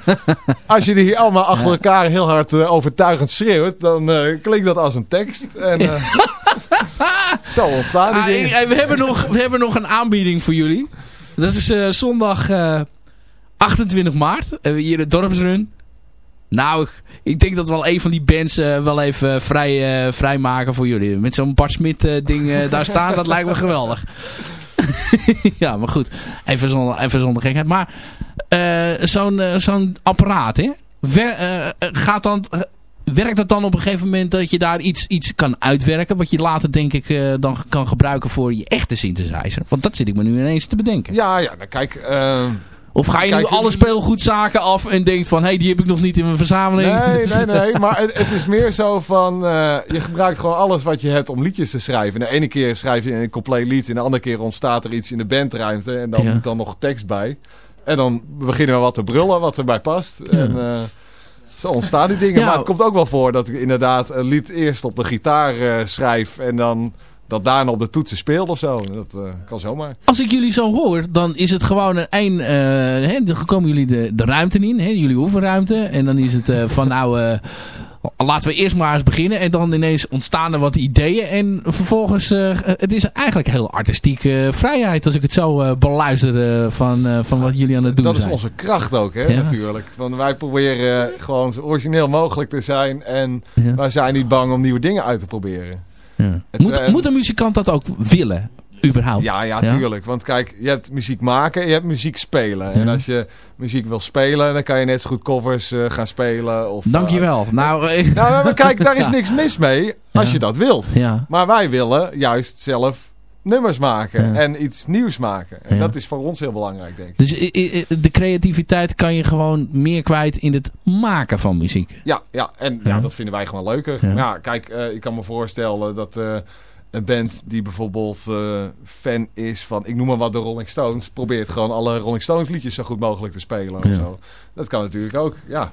als je die allemaal achter elkaar heel hard overtuigend schreeuwt. Dan klinkt dat als een tekst. En... [laughs] [laughs] Zo ontstaan die ah. We hebben, nog, we hebben nog een aanbieding voor jullie. Dat is uh, zondag uh, 28 maart. Uh, hier de dorpsrun. Nou, ik, ik, denk dat wel een van die bands uh, wel even vrij, vrij maken voor jullie. Met zo'n Bart Smit ding daar staan, dat lijkt me geweldig. [laughs] ja, maar goed. Even zonder, even zonder gekheid. Maar zo'n zo'n apparaat, hè? Ver, gaat dan werkt dat dan op een gegeven moment dat je daar iets, iets kan uitwerken... wat je later denk ik uh, dan kan gebruiken voor je echte synthesizer? Want dat zit ik me nu ineens te bedenken. Ja, ja, nou kijk... Uh, of ga je kijk, nu alle speelgoedzaken af en denkt van... hé, hey, die heb ik nog niet in mijn verzameling. Nee, [laughs] nee, nee. Maar het, het is meer zo van... Uh, je gebruikt gewoon alles wat je hebt om liedjes te schrijven. De ene keer schrijf je een compleet lied... en de andere keer ontstaat er iets in de bandruimte... en dan ja. moet dan nog tekst bij. En dan beginnen we wat te brullen wat erbij past. Ja. En... Zo ontstaan die dingen. Ja. Maar het komt ook wel voor dat ik inderdaad een lied eerst op de gitaar uh, schrijf en dan dat daarna op de toetsen speelt of zo. Dat uh, kan zomaar. Als ik jullie zo hoor, dan is het gewoon een eind. Uh, hè, dan komen jullie de, de ruimte in, hè, jullie oefenruimte. En dan is het uh, van nou... Laten we eerst maar eens beginnen. En dan ineens ontstaan er wat ideeën. En vervolgens, uh, het is eigenlijk heel artistieke vrijheid. Als ik het zo uh, beluister uh, van, van wat jullie aan het doen dat zijn. Dat is onze kracht ook, hè, ja. natuurlijk. Want wij proberen gewoon zo origineel mogelijk te zijn. En ja. wij zijn niet bang om nieuwe dingen uit te proberen. Ja. Het, moet, moet een muzikant dat ook willen? Überhaupt? Ja, ja, tuurlijk. Want kijk, je hebt muziek maken, je hebt muziek spelen. En als je muziek wil spelen, dan kan je net zo goed covers uh, gaan spelen. Of, Dankjewel. Uh, nou, nou, maar kijk, [laughs] daar is niks mis mee als je dat wilt. Maar wij willen juist zelf nummers maken en iets nieuws maken. En dat is voor ons heel belangrijk, denk ik. Dus de creativiteit kan je gewoon meer kwijt in het maken van muziek? Ja, ja en ja. dat vinden wij gewoon leuker. Ja, kijk, uh, ik kan me voorstellen dat... Uh, een band die bijvoorbeeld uh, fan is van, ik noem maar wat, de Rolling Stones, probeert gewoon alle Rolling Stones liedjes zo goed mogelijk te spelen. Of zo. Dat kan natuurlijk ook, ja.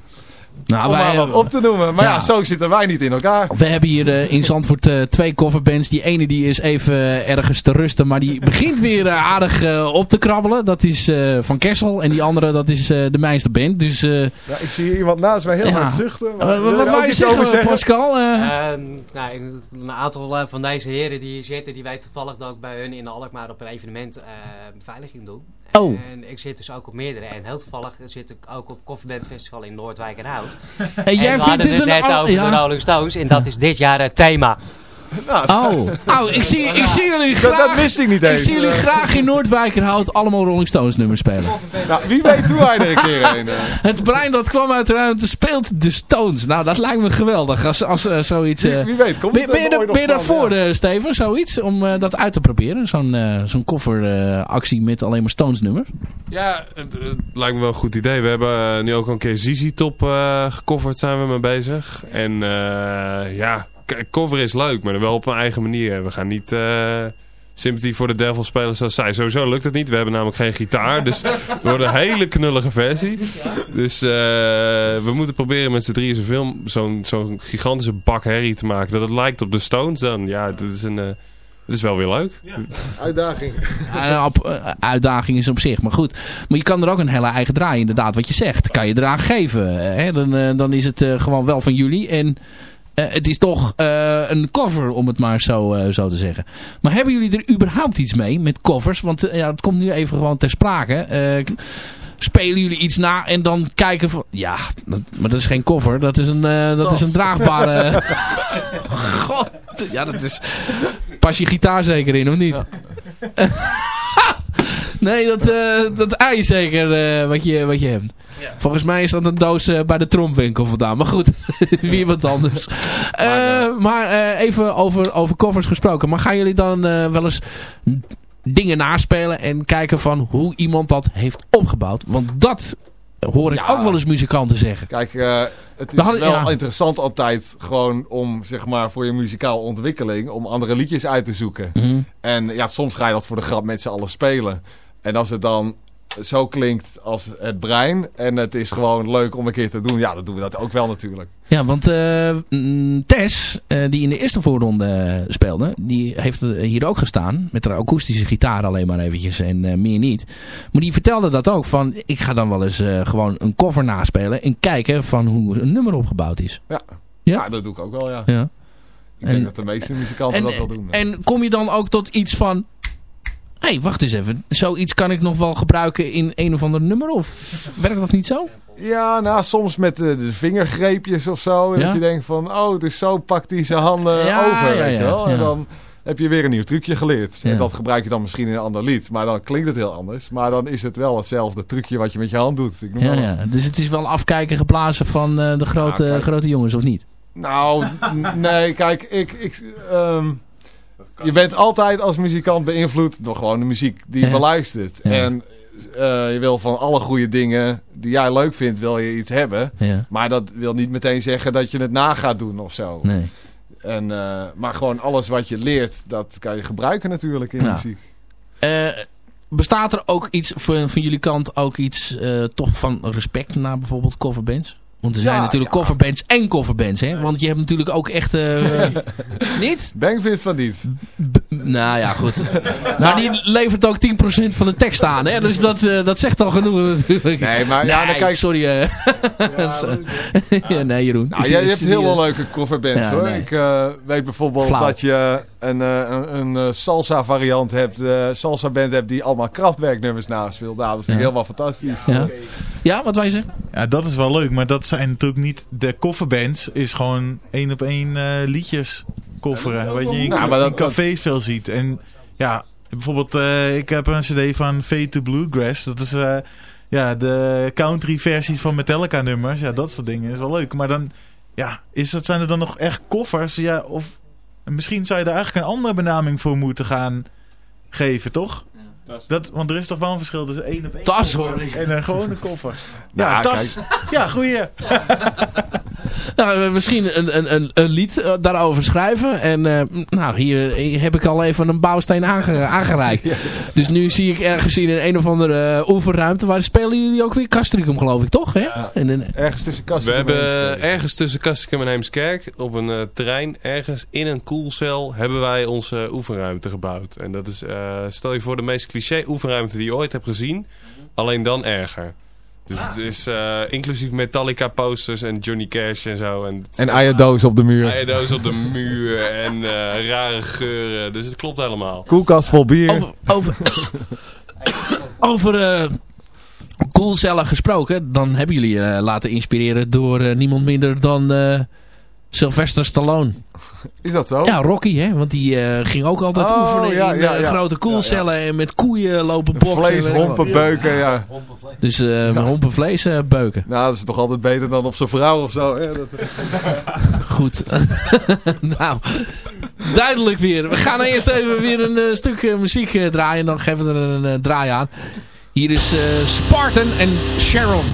Nou, om wij, maar wat op te noemen. Maar ja. zo zitten wij niet in elkaar. We hebben hier uh, in Zandvoort uh, twee coverbands. Die ene die is even uh, ergens te rusten. Maar die begint weer aardig op te krabbelen. Dat is Van Kessel. En die andere dat is de Meester Band. Dus, ja, ik zie hier iemand naast mij heel hard zuchten. wat wou je zeggen, zeggen, Pascal? Ehm, nou, een aantal van deze heren die hier zitten. Die wij toevallig ook bij hun in Alkmaar op een evenement beveiliging doen. Oh. En ik zit dus ook op meerdere. En heel toevallig zit ik ook op Coffeeband Festival in Noordwijk [laughs] en Hout. En, jij we vindt het net over de Rolling Stones. En dat is dit jaar het thema. Nou, oh. oh, ik zie, ik zie jullie graag... Dat, dat, wist ik niet eens. Ik zie jullie graag in Noordwijkerhout allemaal Rolling Stones nummers spelen. Nou, wie weet hoe hij er een keer heen. Het brein dat kwam uit de ruimte speelt de Stones. Nou, dat lijkt me geweldig als, als uh, zoiets... Uh, wie, weet, komt ben, ben, je, ben je daarvoor, ja. uh, Steven, zoiets? Om uh, dat uit te proberen? Zo'n zo'n kofferactie met alleen maar Stones nummers? Ja, het, het, lijkt me wel een goed idee. We hebben nu ook al een keer Zizi Top gecoverd, zijn we mee bezig. En ja cover is leuk, maar wel op een eigen manier. We gaan niet uh, Sympathy for the Devil spelen zoals zij. Sowieso lukt het niet. We hebben namelijk geen gitaar. Dus [laughs] het wordt een hele knullige versie. Dus uh, we moeten proberen met z'n drieën zo'n zo'n zo'n gigantische bak herrie te maken. Dat het lijkt op de Stones dan. Ja, dat is een... Uh, het is wel weer leuk. Ja. Uitdaging. uitdaging is op zich, maar goed. Maar je kan er ook een hele eigen draai, inderdaad, wat je zegt. Kan je eraan geven. Hè? Dan, dan is het gewoon wel van jullie. En het is toch uh, een cover, om het maar zo, uh, zo te zeggen. Maar hebben jullie er überhaupt iets mee met covers? Want ja, het komt nu even gewoon ter sprake. spelen jullie iets na en dan kijken van... Ja, dat, maar dat is geen cover. Dat is een, dat is een draagbare... [laughs] God, ja, dat is... Pas je gitaar zeker in, of niet? Ja. [laughs] nee, dat, dat ei zeker wat, je, wat je hebt. Volgens mij is dat een doos uh, bij de trompwinkel vandaan. Maar goed, [laughs] wie wat anders. Uh, maar uh, even over, over covers gesproken. Maar gaan jullie dan wel eens dingen naspelen en kijken van hoe iemand dat heeft opgebouwd? Want dat hoor ik ja. ook wel eens muzikanten zeggen. Kijk, het is wel ja. interessant altijd gewoon om, zeg maar, voor je muzikaal ontwikkeling, om andere liedjes uit te zoeken. Mm -hmm. En ja, soms ga je dat voor de grap met z'n allen spelen. En als het dan zo klinkt als het brein. En het is gewoon leuk om een keer te doen. Ja, dan doen we dat ook wel natuurlijk. Ja, want uh, Tess, uh, die in de eerste voorronde speelde, die heeft hier ook gestaan. Met haar akoestische gitaar alleen maar eventjes en uh, meer niet. Maar die vertelde dat ook van, ik ga dan wel eens gewoon een cover naspelen. En kijken van hoe een nummer opgebouwd is. Ja, ja? ja dat doe ik ook wel, ja. ja. Ik en, denk dat de meeste muzikanten dat wel doen. En kom je dan ook tot iets van, Hé, hey, wacht eens even. Zoiets kan ik nog wel gebruiken in een of ander nummer? Of werkt dat niet zo? Ja, nou, soms met de, de vingergreepjes of zo. Dat je denkt van, oh, het is zo, pakt hij zijn handen over, ja, weet je wel. En dan heb je weer een nieuw trucje geleerd. En dat gebruik je dan misschien in een ander lied. Maar dan klinkt het heel anders. Maar dan is het wel hetzelfde trucje wat je met je hand doet. Ik noem ja, ja. Dus het is wel afkijken geblazen van uh, de grote, grote jongens, of niet? Nou, nee, kijk, ik... ik um, je bent altijd als muzikant beïnvloed door gewoon de muziek die je beluistert. En uh, je wil van alle goede dingen die jij leuk vindt, wil je iets hebben. Ja. Maar dat wil niet meteen zeggen dat je het na gaat doen of zo. Nee. En, uh, maar gewoon alles wat je leert, dat kan je gebruiken natuurlijk in muziek. Uh, bestaat er ook iets van, van jullie kant ook iets toch van respect naar bijvoorbeeld coverbands? Want er zijn ja, natuurlijk ja. coverbands en coverbands. Hè? Want je hebt natuurlijk ook echt... Uh, [laughs] niet? Bang vindt van niet. B nou ja, goed. [laughs] maar die levert ook 10% van de tekst aan. Hè? Dus dat, uh, dat zegt al genoeg natuurlijk. Nee, maar ja, dan kijk... sorry. Uh, [laughs] ja, nee, Jeroen. Nou, je, je hebt heel veel leuke coverbands hoor. Nee. Ik weet bijvoorbeeld Flauw. dat je een, een, een salsa variant hebt. De salsa band hebt die allemaal krachtwerknummers naast wil. Nou, dat vind ik helemaal fantastisch. Ja, ja wat wij je zeggen? Ja, dat is wel leuk. Maar dat zijn natuurlijk niet... De kofferbands is gewoon één op één uh, liedjes kofferen. wat je in, ja, in cafés veel ziet. En ja, bijvoorbeeld, ik heb een cd van Fade to Bluegrass. Dat is ja, de country versies van Metallica nummers. Ja, dat soort dingen is wel leuk. Maar dan, ja, is dat, zijn er dan nog echt koffers? Ja, of misschien zou je daar eigenlijk een andere benaming voor moeten gaan geven, toch? Dat, want er is toch wel een verschil tussen één op één tas hoor ik. En een gewone koffer. Ja, nou, tas. Ja, goeie. [laughs] nou, misschien een, een, een, een lied eh, daarover schrijven. En uh, nou, hier heb ik al even een bouwsteen aange aangereikt. Dus nu zie ik ergens in een, een of andere oefenruimte. Waar spelen jullie ook weer? Castricum geloof ik, toch? Hè? Ja. En, ergens tussen Castricum We hebben ergens tussen Castricum en Heemskerk op een uh, terrein, ergens in een koelcel, hebben wij onze oefenruimte gebouwd. En dat is, stel je voor de meest cliché oefenruimte die je ooit hebt gezien. Alleen dan erger. Dus het is uh, inclusief Metallica posters en Johnny Cash en zo. En, en op de muur. Eierdoos op de muur en uh, rare geuren. Dus het klopt helemaal. Koelkast vol bier. Over, over, [coughs] over uh, koelcellen gesproken. Dan hebben jullie laten inspireren door niemand minder dan Sylvester Stallone. [laughs] Is dat zo? Ja, Rocky, hè? Want die uh, ging ook altijd oh, oefenen ja, in uh, grote koelcellen en met koeien lopen boksen. Vlees, hompen, beuken, ja. Dus uh, hompen, vlees, beuken. Nou, dat is toch altijd beter dan op zijn vrouw of zo. Hè? Dat... [laughs] Goed. [laughs] nou, duidelijk weer. We gaan eerst even weer een stuk muziek draaien. Dan geven we er een draai aan. Hier is Spartan en Sharon.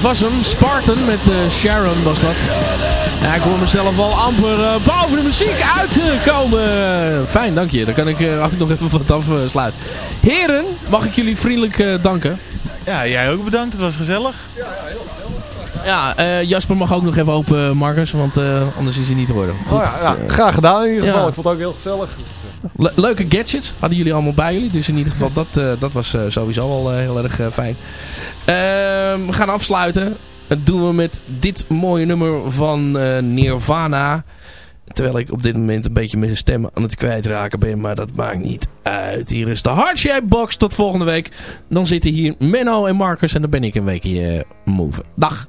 Dat was hem, Spartan met uh, Sharon was dat. Ja, ik hoor mezelf wel amper uh, boven de muziek uitkomen. Fijn, dank je. Dan kan ik uh, ook nog even wat afsluiten. Heren, mag ik jullie vriendelijk danken? Ja, jij ook bedankt. Het was gezellig. Ja, heel gezellig. Ja, Jasper mag ook nog even open, Marcus, want anders is hij niet te horen. Goed. Oh ja, ja, graag gedaan in ieder geval. Ik vond het ook heel gezellig. Leuke gadgets hadden jullie allemaal bij jullie. Dus in ieder geval, dat, dat was sowieso al heel erg fijn. Ehm, we gaan afsluiten. Dat doen we met dit mooie nummer van Nirvana. Terwijl ik op dit moment een beetje mijn stem aan het kwijtraken ben. Maar dat maakt niet uit. Hier is de Hardshape Box. Tot volgende week. Dan zitten hier Menno en Marcus. En dan ben ik een weekje move. Dag.